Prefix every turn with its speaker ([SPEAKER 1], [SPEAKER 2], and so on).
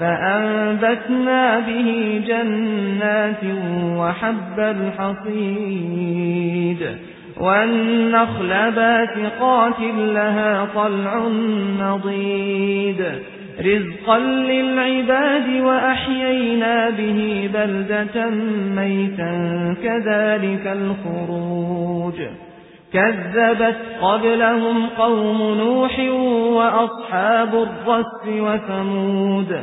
[SPEAKER 1] فأنبتنا به جنات وحب الحصيد والنخل باسقات لها طلع نضيد رزقا للعباد وأحيينا به بلدة ميتا كذلك الخروج كذبت قبلهم قوم نوح وأصحاب الرس وثمود